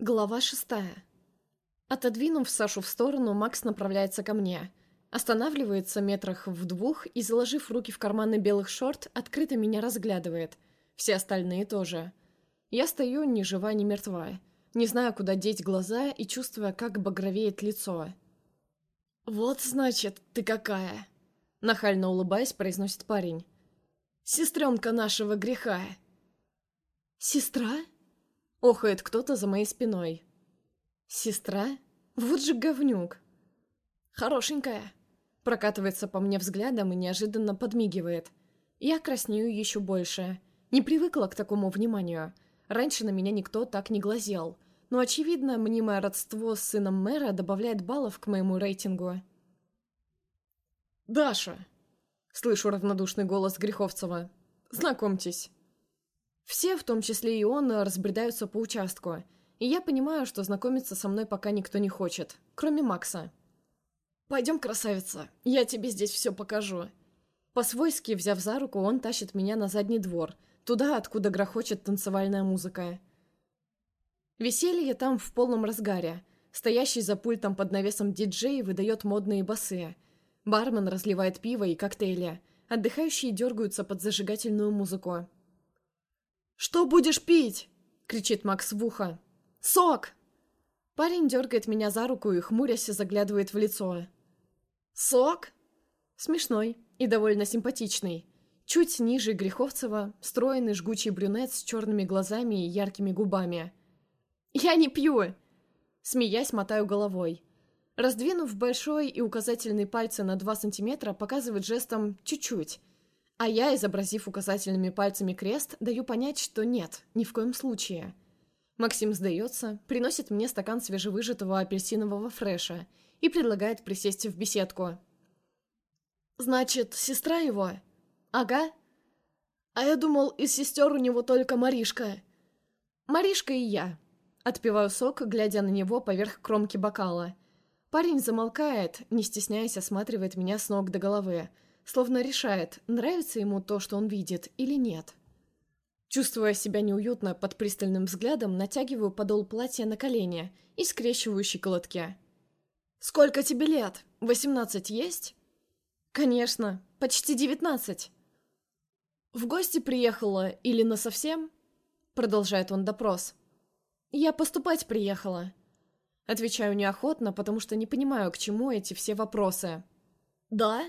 Глава шестая. Отодвинув Сашу в сторону, Макс направляется ко мне. Останавливается метрах в двух и, заложив руки в карманы белых шорт, открыто меня разглядывает. Все остальные тоже. Я стою ни жива, ни мертва. Не знаю, куда деть глаза и чувствуя, как багровеет лицо. «Вот, значит, ты какая!» Нахально улыбаясь, произносит парень. «Сестренка нашего греха!» «Сестра?» Охает кто-то за моей спиной. Сестра? Вот же говнюк. Хорошенькая. Прокатывается по мне взглядом и неожиданно подмигивает. Я краснею еще больше. Не привыкла к такому вниманию. Раньше на меня никто так не глазел. Но, очевидно, мнимое родство с сыном мэра добавляет баллов к моему рейтингу. «Даша!» Слышу равнодушный голос Греховцева. «Знакомьтесь, все, в том числе и он, разбредаются по участку, и я понимаю, что знакомиться со мной пока никто не хочет, кроме Макса. «Пойдем, красавица, я тебе здесь все покажу». По-свойски, взяв за руку, он тащит меня на задний двор, туда, откуда грохочет танцевальная музыка. Веселье там в полном разгаре. Стоящий за пультом под навесом диджей выдает модные басы. Бармен разливает пиво и коктейли. Отдыхающие дергаются под зажигательную музыку. «Что будешь пить?» — кричит Макс в ухо. «Сок!» Парень дергает меня за руку и, хмурясь, заглядывает в лицо. «Сок?» Смешной и довольно симпатичный. Чуть ниже Греховцева, стройный жгучий брюнет с черными глазами и яркими губами. «Я не пью!» Смеясь, мотаю головой. Раздвинув большой и указательный пальцы на два сантиметра, показывает жестом «чуть-чуть», а я, изобразив указательными пальцами крест, даю понять, что нет, ни в коем случае. Максим сдается, приносит мне стакан свежевыжатого апельсинового фреша и предлагает присесть в беседку. «Значит, сестра его?» «Ага». «А я думал, из сестер у него только Маришка». «Маришка и я». Отпиваю сок, глядя на него поверх кромки бокала. Парень замолкает, не стесняясь осматривает меня с ног до головы, словно решает, нравится ему то, что он видит, или нет. Чувствуя себя неуютно под пристальным взглядом, натягиваю подол платья на колени и скрещиваю щиколотки. «Сколько тебе лет? Восемнадцать есть?» «Конечно, почти девятнадцать». «В гости приехала или насовсем?» Продолжает он допрос. «Я поступать приехала». Отвечаю неохотно, потому что не понимаю, к чему эти все вопросы. «Да?»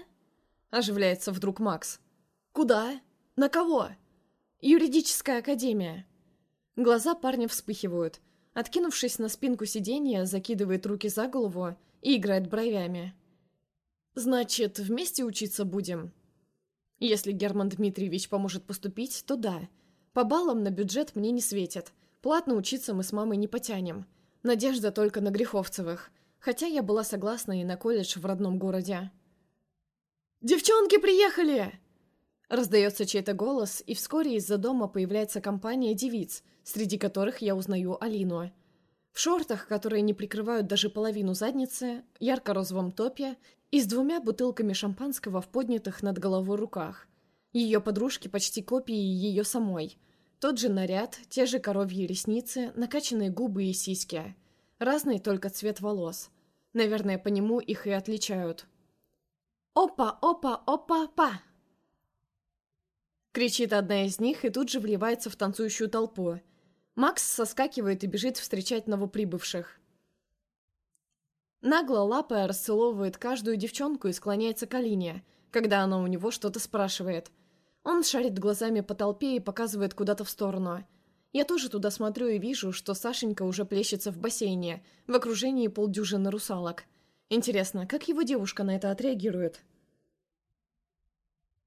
Оживляется вдруг Макс. «Куда? На кого?» «Юридическая академия». Глаза парня вспыхивают. Откинувшись на спинку сиденья, закидывает руки за голову и играет бровями. «Значит, вместе учиться будем?» Если Герман Дмитриевич поможет поступить, то да. По баллам на бюджет мне не светит. Платно учиться мы с мамой не потянем. Надежда только на Греховцевых. Хотя я была согласна и на колледж в родном городе. «Девчонки приехали!» Раздается чей-то голос, и вскоре из-за дома появляется компания девиц, среди которых я узнаю Алину. В шортах, которые не прикрывают даже половину задницы, ярко-розовом топе и с двумя бутылками шампанского в поднятых над головой руках. Ее подружки почти копии ее самой. Тот же наряд, те же коровьи ресницы, накачанные губы и сиськи. Разный только цвет волос. Наверное, по нему их и отличают. «Опа, опа, опа, па!» Кричит одна из них и тут же вливается в танцующую толпу. Макс соскакивает и бежит встречать новоприбывших. Нагло лапая расцеловывает каждую девчонку и склоняется к Алине, когда она у него что-то спрашивает. Он шарит глазами по толпе и показывает куда-то в сторону. Я тоже туда смотрю и вижу, что Сашенька уже плещется в бассейне, в окружении полдюжины русалок. Интересно, как его девушка на это отреагирует?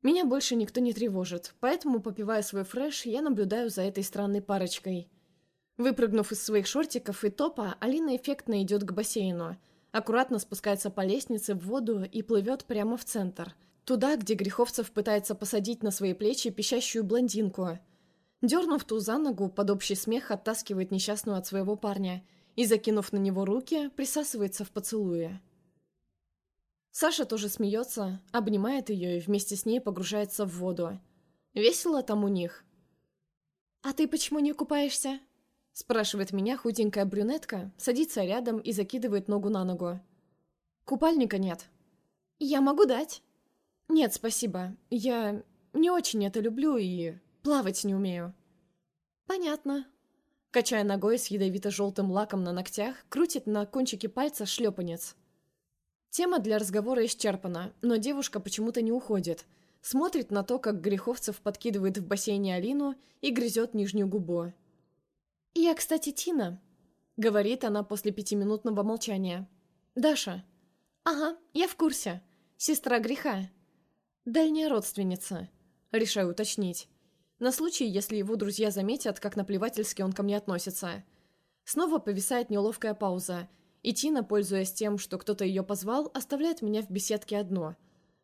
Меня больше никто не тревожит, поэтому, попивая свой фреш, я наблюдаю за этой странной парочкой. Выпрыгнув из своих шортиков и топа, Алина эффектно идет к бассейну, аккуратно спускается по лестнице в воду и плывет прямо в центр, туда, где Греховцев пытается посадить на свои плечи пищащую блондинку. Дернув ту за ногу, под общий смех оттаскивает несчастную от своего парня и, закинув на него руки, присасывается в поцелуе. Саша тоже смеется, обнимает ее и вместе с ней погружается в воду. Весело там у них. «А ты почему не купаешься?» Спрашивает меня худенькая брюнетка, садится рядом и закидывает ногу на ногу. Купальника нет. Я могу дать. Нет, спасибо. Я не очень это люблю и плавать не умею. Понятно. Качая ногой с ядовито-желтым лаком на ногтях, крутит на кончике пальца шлепанец. Тема для разговора исчерпана, но девушка почему-то не уходит. Смотрит на то, как Греховцев подкидывает в бассейне Алину и грызет нижнюю губу. «Я, кстати, Тина», — говорит она после пятиминутного молчания. «Даша». «Ага, я в курсе. Сестра греха». «Дальняя родственница», — решаю уточнить. На случай, если его друзья заметят, как наплевательски он ко мне относится. Снова повисает неловкая пауза — и Тина, пользуясь тем, что кто-то ее позвал, оставляет меня в беседке одно.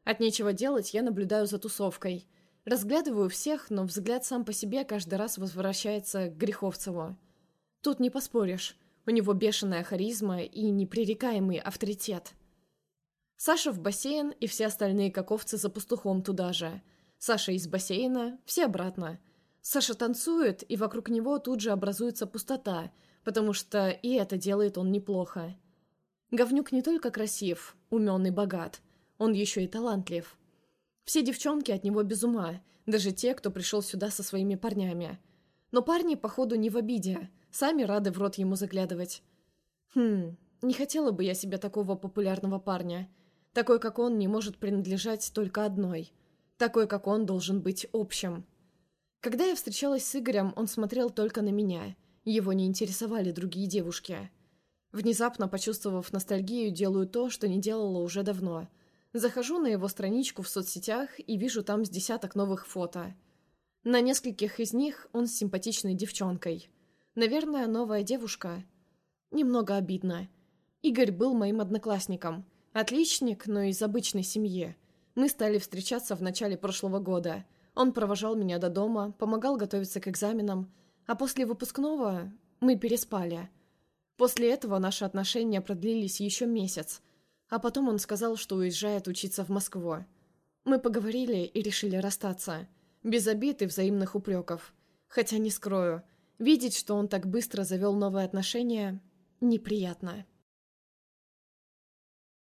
От нечего делать я наблюдаю за тусовкой. Разглядываю всех, но взгляд сам по себе каждый раз возвращается к Греховцеву. Тут не поспоришь. У него бешеная харизма и непререкаемый авторитет. Саша в бассейн, и все остальные каковцы за пастухом туда же. Саша из бассейна, все обратно. Саша танцует, и вокруг него тут же образуется пустота — потому что и это делает он неплохо. Говнюк не только красив, умен и богат, он еще и талантлив. Все девчонки от него без ума, даже те, кто пришел сюда со своими парнями. Но парни, походу, не в обиде, сами рады в рот ему заглядывать. Хм, не хотела бы я себе такого популярного парня. Такой, как он, не может принадлежать только одной. Такой, как он, должен быть общим. Когда я встречалась с Игорем, он смотрел только на меня — его не интересовали другие девушки. Внезапно, почувствовав ностальгию, делаю то, что не делала уже давно. Захожу на его страничку в соцсетях и вижу там с десяток новых фото. На нескольких из них он с симпатичной девчонкой. Наверное, новая девушка. Немного обидно. Игорь был моим одноклассником. Отличник, но из обычной семьи. Мы стали встречаться в начале прошлого года. Он провожал меня до дома, помогал готовиться к экзаменам, а после выпускного мы переспали. После этого наши отношения продлились еще месяц, а потом он сказал, что уезжает учиться в Москву. Мы поговорили и решили расстаться, без обид и взаимных упреков. Хотя не скрою, видеть, что он так быстро завел новые отношения, неприятно.